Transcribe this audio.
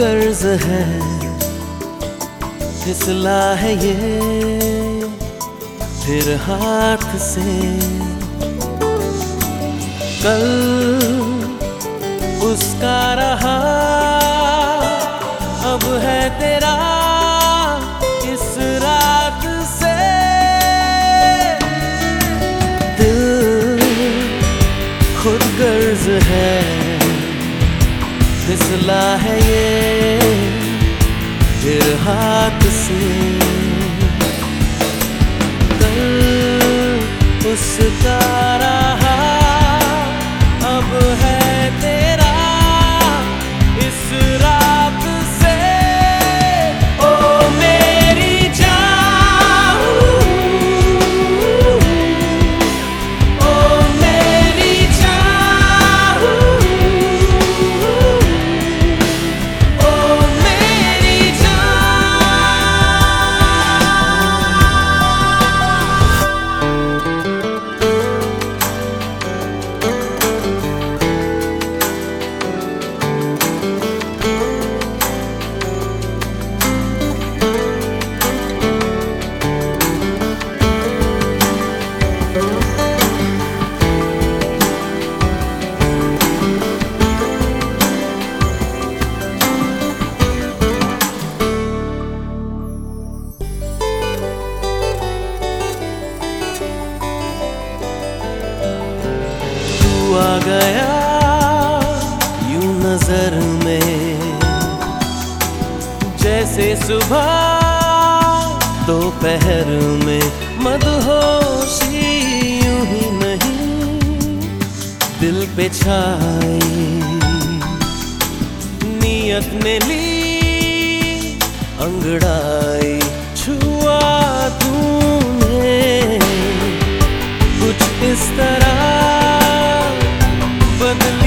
कर्ज है। फिसला है ये। फिर हाथ से। कल उसका रहा। अब है तेरा इस रात से। दिल खुद गर्ज है। फिसला है ये फिर हाथ से। कल उसका आ गया यू नज़र में। जैसे सुबह दोपहर में मधुशी यूँ ही नहीं दिल पे छाई। नियत ने ली अंगड़ाई, छुआ तूने। कुछ इस तरह burning